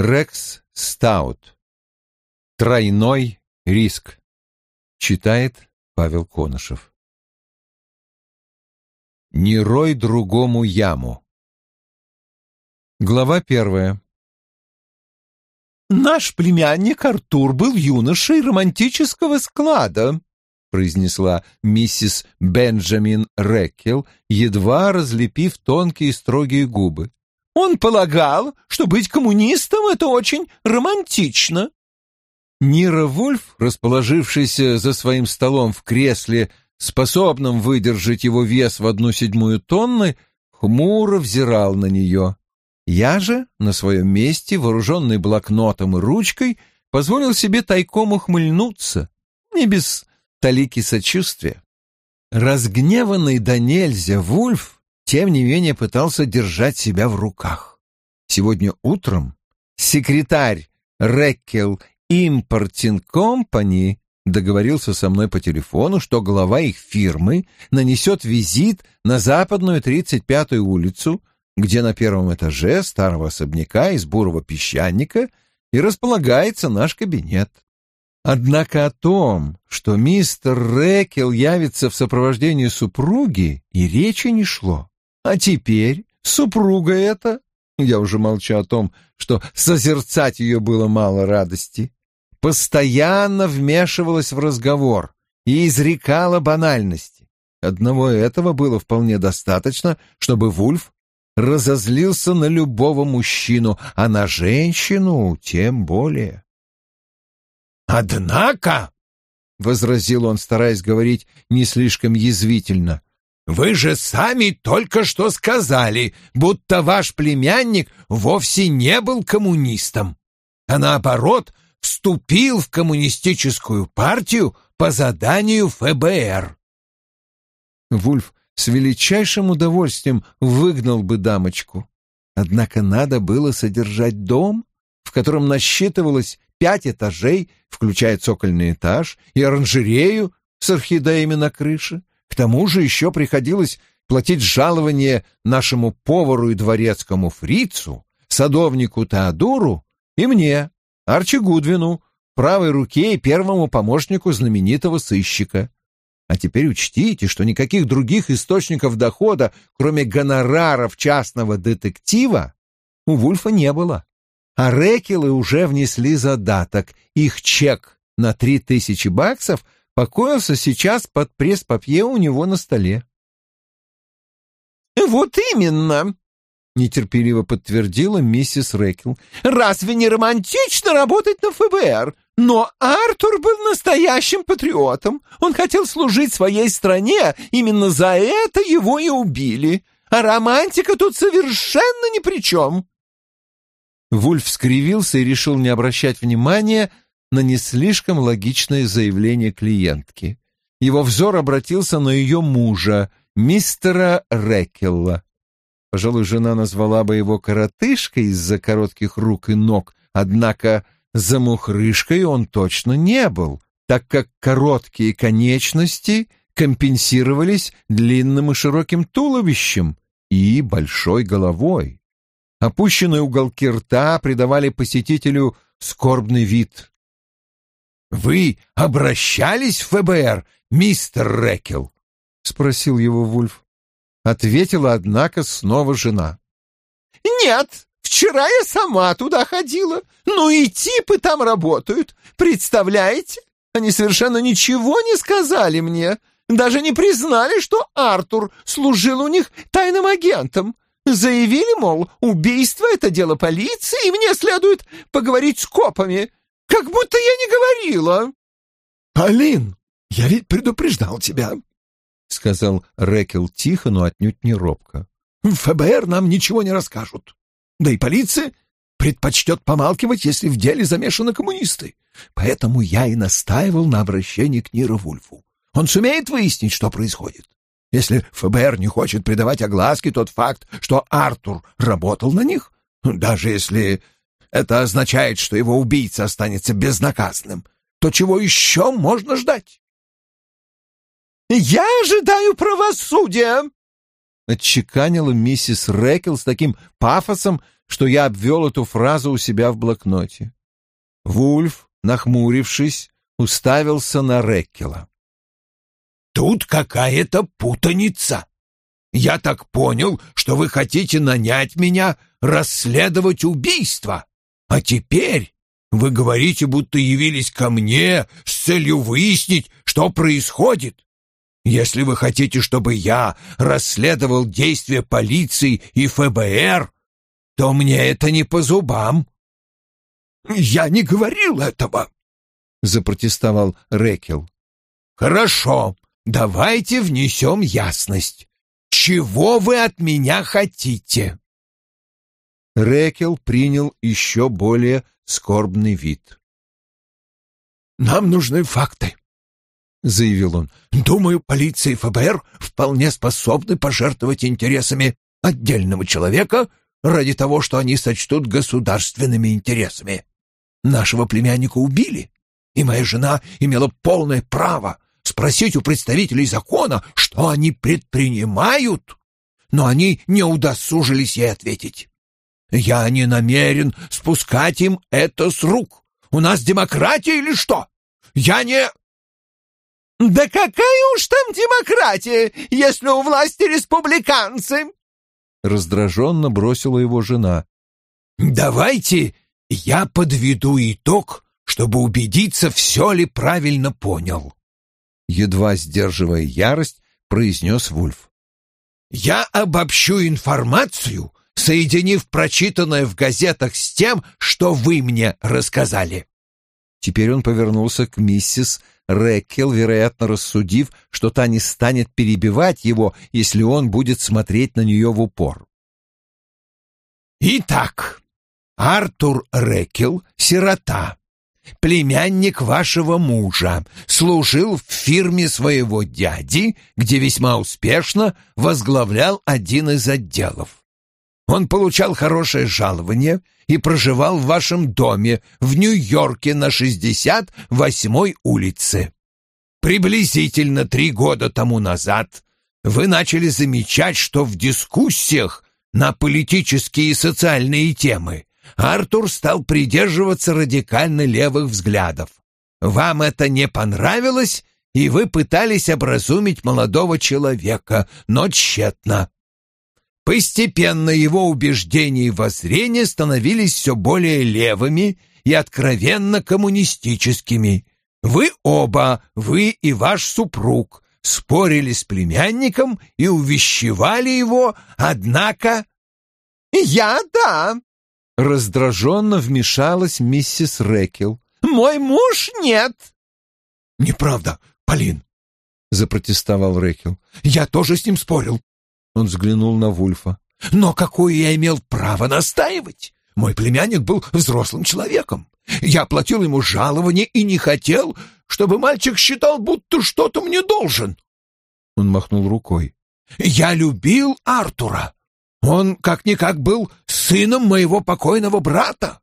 Рекс Стаут. Тройной риск. Читает Павел Конышев. Не рой другому яму. Глава первая. «Наш племянник Артур был юношей романтического склада», произнесла миссис Бенджамин Реккел, едва разлепив тонкие строгие губы. «Он полагал, что быть коммунистом — это очень романтично». Нира Вульф, расположившийся за своим столом в кресле, способном выдержать его вес в одну седьмую тонны, хмуро взирал на нее. Я же на своем месте, вооруженный блокнотом и ручкой, позволил себе тайком ухмыльнуться, не без талики сочувствия. Разгневанный до нельзя Вульф, тем не менее, пытался держать себя в руках. Сегодня утром секретарь Реккел Импортинг Компани договорился со мной по телефону, что глава их фирмы нанесет визит на западную 35-ю улицу где на первом этаже старого особняка из бурого песчаника и располагается наш кабинет. Однако о том, что мистер Рекел явится в сопровождении супруги, и речи не шло. А теперь супруга эта, я уже молчу о том, что созерцать ее было мало радости, постоянно вмешивалась в разговор и изрекала банальности. Одного этого было вполне достаточно, чтобы Вульф разозлился на любого мужчину, а на женщину тем более. «Однако», — возразил он, стараясь говорить не слишком язвительно, — «вы же сами только что сказали, будто ваш племянник вовсе не был коммунистом, а наоборот вступил в коммунистическую партию по заданию ФБР». Вульф с величайшим удовольствием выгнал бы дамочку. Однако надо было содержать дом, в котором насчитывалось пять этажей, включая цокольный этаж, и оранжерею с орхидеями на крыше. Тому же еще приходилось платить жалование нашему повару и дворецкому фрицу, садовнику Теодору и мне, Арчи Гудвину, правой руке и первому помощнику знаменитого сыщика. А теперь учтите, что никаких других источников дохода, кроме гонораров частного детектива, у Вульфа не было. А Рекелы уже внесли задаток. Их чек на три тысячи баксов покоился сейчас под пресс-папье у него на столе. «Вот именно!» — нетерпеливо подтвердила миссис Рекел. «Разве не романтично работать на ФБР? Но Артур был настоящим патриотом. Он хотел служить своей стране, именно за это его и убили. А романтика тут совершенно ни при чем. Вульф скривился и решил не обращать внимания на не слишком логичное заявление клиентки. Его взор обратился на ее мужа, мистера Рекелла. Пожалуй, жена назвала бы его коротышкой из-за коротких рук и ног, однако замухрышкой он точно не был, так как короткие конечности компенсировались длинным и широким туловищем и большой головой. Опущенные уголки рта придавали посетителю скорбный вид. «Вы обращались в ФБР, мистер Рекел?» — спросил его Вульф. Ответила, однако, снова жена. «Нет, Вчера я сама туда ходила. Ну и типы там работают. Представляете? Они совершенно ничего не сказали мне. Даже не признали, что Артур служил у них тайным агентом. Заявили, мол, убийство — это дело полиции, и мне следует поговорить с копами. Как будто я не говорила. «Полин, я ведь предупреждал тебя», — сказал Рекел тихо, но отнюдь не робко. «В ФБР нам ничего не расскажут. Да и полиция предпочтет помалкивать, если в деле замешаны коммунисты. Поэтому я и настаивал на обращении к Ниру Вульфу. Он сумеет выяснить, что происходит. Если ФБР не хочет придавать огласке тот факт, что Артур работал на них, даже если это означает, что его убийца останется безнаказанным, то чего еще можно ждать? «Я ожидаю правосудия!» отчеканила миссис Рекел с таким пафосом, что я обвел эту фразу у себя в блокноте. Вульф, нахмурившись, уставился на Реккела. «Тут какая-то путаница. Я так понял, что вы хотите нанять меня расследовать убийство. А теперь вы говорите, будто явились ко мне с целью выяснить, что происходит. Если вы хотите, чтобы я расследовал действия полиции и ФБР, то мне это не по зубам. Я не говорил этого, запротестовал Рекел. Хорошо, давайте внесем ясность. Чего вы от меня хотите? Рекел принял еще более скорбный вид. «Нам нужны факты», — заявил он. «Думаю, полиция и ФБР вполне способны пожертвовать интересами отдельного человека ради того, что они сочтут государственными интересами. Нашего племянника убили, и моя жена имела полное право спросить у представителей закона, что они предпринимают, но они не удосужились ей ответить. Я не намерен спускать им это с рук. У нас демократия или что? Я не...» «Да какая уж там демократия, если у власти республиканцы!» Раздраженно бросила его жена. «Давайте я подведу итог, чтобы убедиться, все ли правильно понял». Едва сдерживая ярость, произнес Вульф. «Я обобщу информацию, соединив прочитанное в газетах с тем, что вы мне рассказали». Теперь он повернулся к миссис Рэкел, вероятно, рассудив, что та не станет перебивать его, если он будет смотреть на нее в упор. «Итак, Артур Рэкел — сирота, племянник вашего мужа, служил в фирме своего дяди, где весьма успешно возглавлял один из отделов. Он получал хорошее жалование и проживал в вашем доме в Нью-Йорке на 68-й улице. Приблизительно три года тому назад вы начали замечать, что в дискуссиях на политические и социальные темы Артур стал придерживаться радикально левых взглядов. Вам это не понравилось, и вы пытались образумить молодого человека, но тщетно. Постепенно его убеждения и воззрения становились все более левыми и откровенно коммунистическими. Вы оба, вы и ваш супруг, спорили с племянником и увещевали его, однако... «Я — да!» — раздраженно вмешалась миссис Рекел. «Мой муж — нет!» «Неправда, Полин!» — запротестовал Рекел. «Я тоже с ним спорил. Он взглянул на Вульфа. «Но какое я имел право настаивать? Мой племянник был взрослым человеком. Я платил ему жалование и не хотел, чтобы мальчик считал, будто что-то мне должен». Он махнул рукой. «Я любил Артура. Он как-никак был сыном моего покойного брата».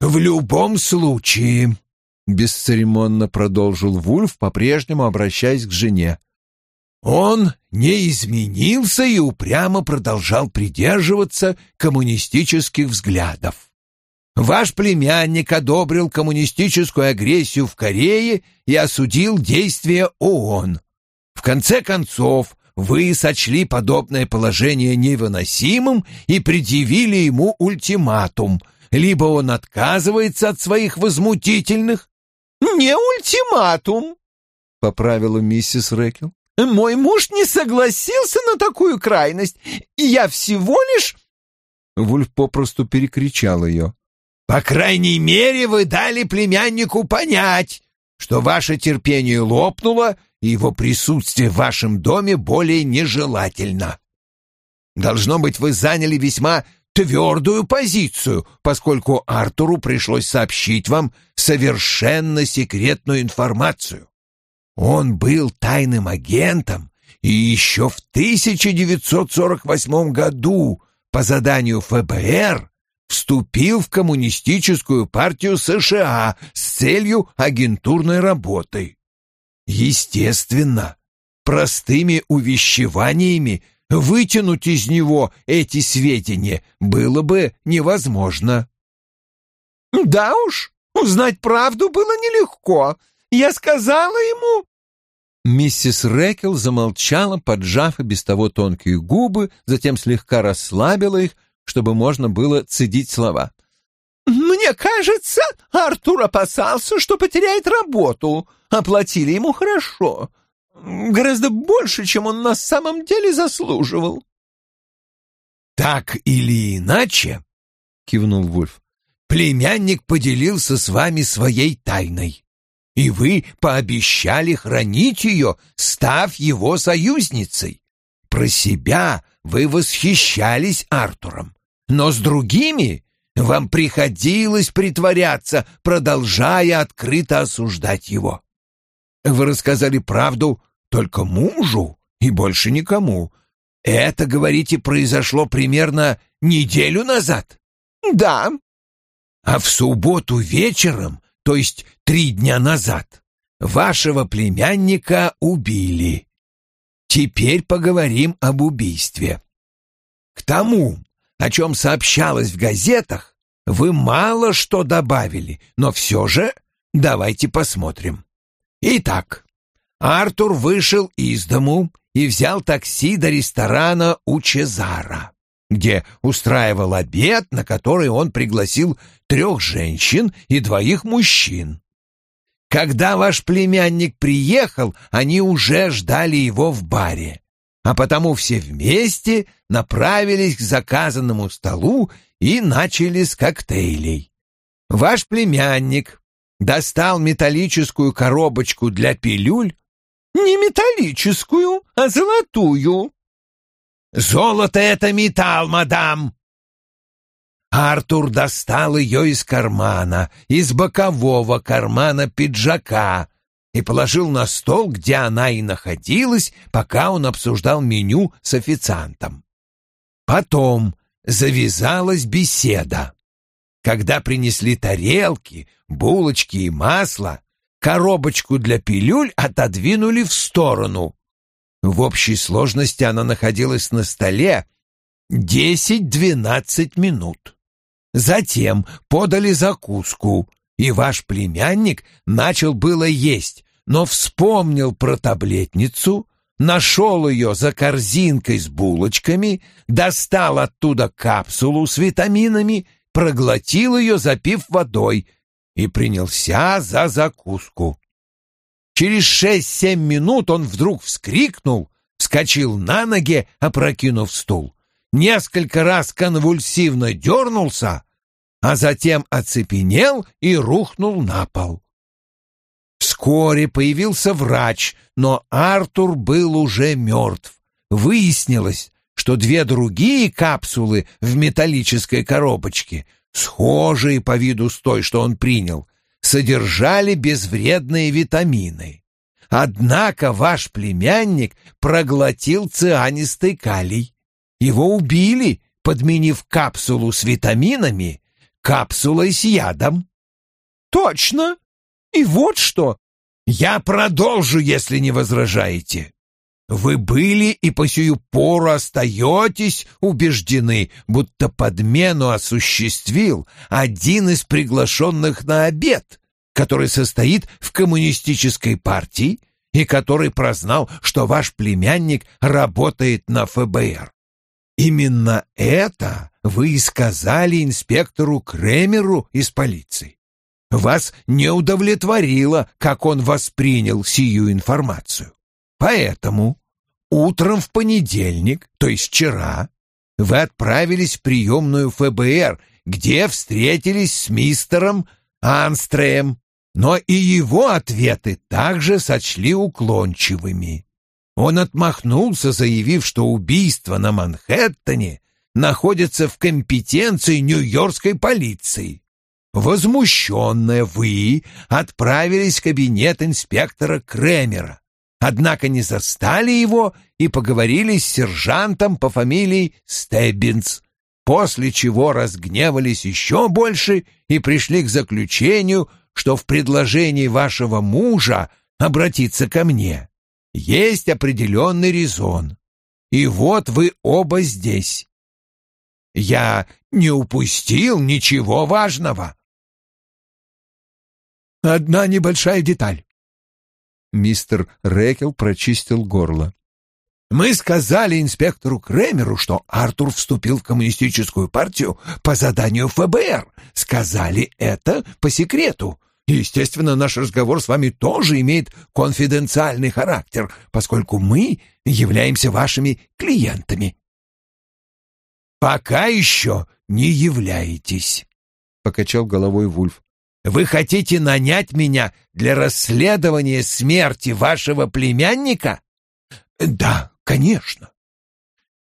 «В любом случае», — бесцеремонно продолжил Вульф, по-прежнему обращаясь к жене, он не изменился и упрямо продолжал придерживаться коммунистических взглядов. Ваш племянник одобрил коммунистическую агрессию в Корее и осудил действия ООН. В конце концов, вы сочли подобное положение невыносимым и предъявили ему ультиматум. Либо он отказывается от своих возмутительных... «Не ультиматум», — поправила миссис Рэкел. Мой муж не согласился на такую крайность. Я всего лишь...» Вульф попросту перекричал ее. «По крайней мере, вы дали племяннику понять, что ваше терпение лопнуло, и его присутствие в вашем доме более нежелательно. Должно быть, вы заняли весьма твердую позицию, поскольку Артуру пришлось сообщить вам совершенно секретную информацию. Он был тайным агентом и еще в 1948 году по заданию ФБР вступил в коммунистическую партию США с целью агентурной работы. Естественно, простыми увещеваниями вытянуть из него эти сведения было бы невозможно. Да уж, узнать правду было нелегко. Я сказала ему... Миссис Рэкел замолчала, поджав и без того тонкие губы, затем слегка расслабила их, чтобы можно было цедить слова. «Мне кажется, Артур опасался, что потеряет работу. Оплатили ему хорошо. Гораздо больше, чем он на самом деле заслуживал». «Так или иначе», — кивнул Вульф, — «племянник поделился с вами своей тайной, и вы пообещали хранить ее, став его союзницей. Про себя вы восхищались Артуром, но с другими вам приходилось притворяться, продолжая открыто осуждать его. Вы рассказали правду только мужу и больше никому. Это, говорите, произошло примерно неделю назад? Да. А в субботу вечером, то есть три дня назад, вашего племянника убили. Теперь поговорим об убийстве. К тому, о чем сообщалось в газетах, вы мало что добавили, но все же давайте посмотрим. Итак, Артур вышел из дому и взял такси до ресторана у Чезара, где устраивал обед, на который он пригласил трех женщин и двоих мужчин. Когда ваш племянник приехал, они уже ждали его в баре, а потому все вместе направились к заказанному столу и начали с коктейлей. Ваш племянник достал металлическую коробочку для пилюль. Не металлическую, а золотую. Золото — это металл, мадам. Артур достал ее из кармана, из бокового кармана пиджака, и положил на стол, где она и находилась, пока он обсуждал меню с официантом. Потом завязалась беседа. Когда принесли тарелки, булочки и масло, коробочку для пилюль отодвинули в сторону. В общей сложности она находилась на столе десять-двенадцать минут. Затем подали закуску, и ваш племянник начал было есть, но вспомнил про таблетницу, нашел ее за корзинкой с булочками, достал оттуда капсулу с витаминами проглотил ее, запив водой, и принялся за закуску. Через шесть-семь минут он вдруг вскрикнул, вскочил на ноги, опрокинув стул, несколько раз конвульсивно дернулся, а затем оцепенел и рухнул на пол. Вскоре появился врач, но Артур был уже мертв. Выяснилось, что две другие капсулы в металлической коробочке, схожие по виду с той, что он принял, содержали безвредные витамины. Однако ваш племянник проглотил цианистый калий. Его убили, подменив капсулу с витаминами капсулой с ядом. Точно. И вот что. Я продолжу, если не возражаете. Вы были и по сию пору остаетесь убеждены, будто подмену осуществил один из приглашенных на обед, который состоит в коммунистической партии и который прознал, что ваш племянник работает на ФБР. Именно это вы и сказали инспектору Кремеру из полиции. Вас не удовлетворило, как он воспринял сию информацию. Поэтому утром в понедельник, то есть вчера, вы отправились в приемную ФБР, где встретились с мистером Анстреем, но и его ответы также сочли уклончивыми. Он отмахнулся, заявив, что убийство на Манхэттене находится в компетенции нью-йоркской полиции. Возмущенные вы отправились в кабинет инспектора Кремера, однако не застали его и поговорили с сержантом по фамилии Стеббинс, после чего разгневались еще больше и пришли к заключению, что в предложении вашего мужа обратиться ко мне есть определенный резон. И вот вы оба здесь. Я не упустил ничего важного. Одна небольшая деталь. Мистер Рекел прочистил горло. Мы сказали инспектору Кремеру, что Артур вступил в коммунистическую партию по заданию ФБР. Сказали это по секрету. Естественно, наш разговор с вами тоже имеет конфиденциальный характер, поскольку мы являемся вашими клиентами. Пока еще не являетесь, покачал головой Вульф. Вы хотите нанять меня для расследования смерти вашего племянника? Да, конечно.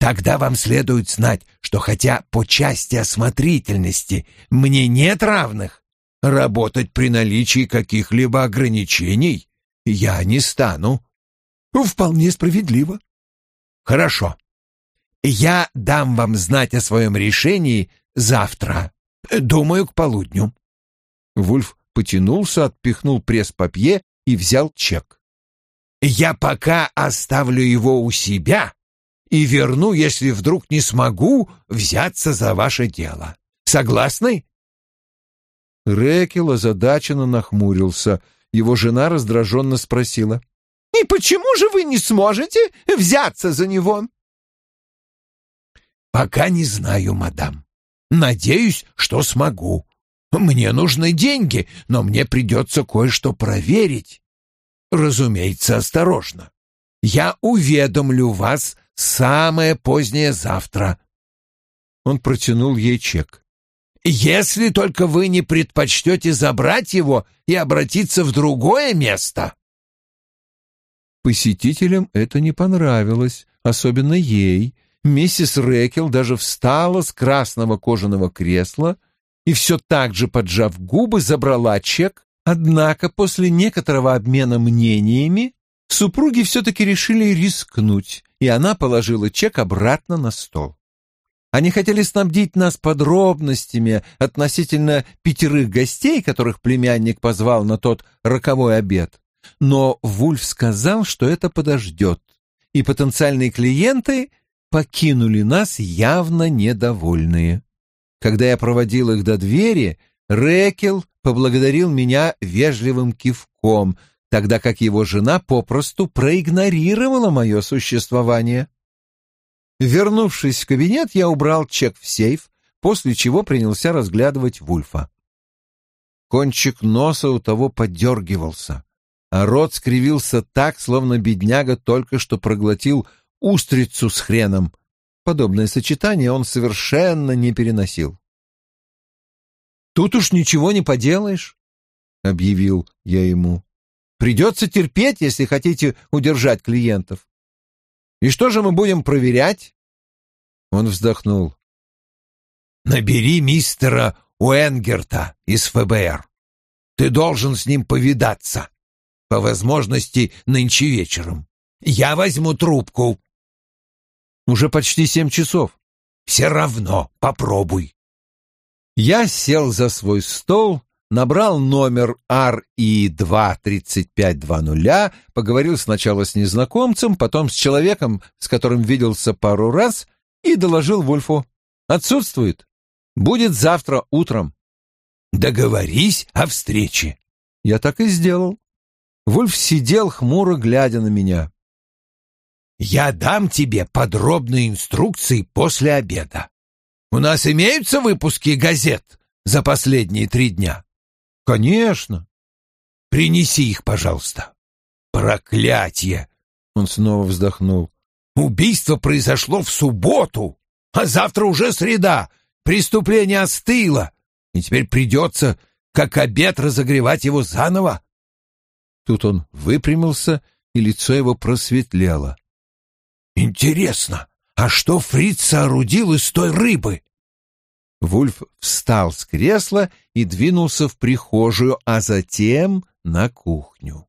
Тогда вам следует знать, что хотя по части осмотрительности мне нет равных, работать при наличии каких-либо ограничений я не стану. Вполне справедливо. Хорошо. Я дам вам знать о своем решении завтра, думаю, к полудню. Вульф потянулся, отпихнул пресс-папье и взял чек. Я пока оставлю его у себя и верну, если вдруг не смогу взяться за ваше дело. Согласны? Рекел озадаченно нахмурился. Его жена раздраженно спросила. «И почему же вы не сможете взяться за него?» «Пока не знаю, мадам. Надеюсь, что смогу. Мне нужны деньги, но мне придется кое-что проверить. Разумеется, осторожно. Я уведомлю вас самое позднее завтра. Он протянул ей чек. Если только вы не предпочтете забрать его и обратиться в другое место. Посетителям это не понравилось, особенно ей. Миссис Рекел даже встала с красного кожаного кресла и все так же, поджав губы, забрала чек Однако после некоторого обмена мнениями супруги все-таки решили рискнуть, и она положила чек обратно на стол. Они хотели снабдить нас подробностями относительно пятерых гостей, которых племянник позвал на тот роковой обед. Но Вульф сказал, что это подождет, и потенциальные клиенты покинули нас явно недовольные. Когда я проводил их до двери, Рекел поблагодарил меня вежливым кивком, тогда как его жена попросту проигнорировала мое существование. Вернувшись в кабинет, я убрал чек в сейф, после чего принялся разглядывать Вульфа. Кончик носа у того подергивался, а рот скривился так, словно бедняга только что проглотил устрицу с хреном. Подобное сочетание он совершенно не переносил. Тут уж ничего не поделаешь, — объявил я ему. Придется терпеть, если хотите удержать клиентов. И что же мы будем проверять? Он вздохнул. Набери мистера Уэнгерта из ФБР. Ты должен с ним повидаться. По возможности нынче вечером. Я возьму трубку. Уже почти семь часов. Все равно попробуй. Я сел за свой стол, набрал номер RE23520, поговорил сначала с незнакомцем, потом с человеком, с которым виделся пару раз, и доложил Вольфу. «Отсутствует. Будет завтра утром». «Договорись о встрече». Я так и сделал. Вольф сидел, хмуро глядя на меня. «Я дам тебе подробные инструкции после обеда. У нас имеются выпуски газет за последние три дня? Конечно. Принеси их, пожалуйста. Проклятье! Он снова вздохнул. Убийство произошло в субботу, а завтра уже среда. Преступление остыло, и теперь придется, как обед, разогревать его заново. Тут он выпрямился, и лицо его просветлело. Интересно, а что Фриц соорудил из той рыбы? Вульф встал с кресла и двинулся в прихожую, а затем на кухню.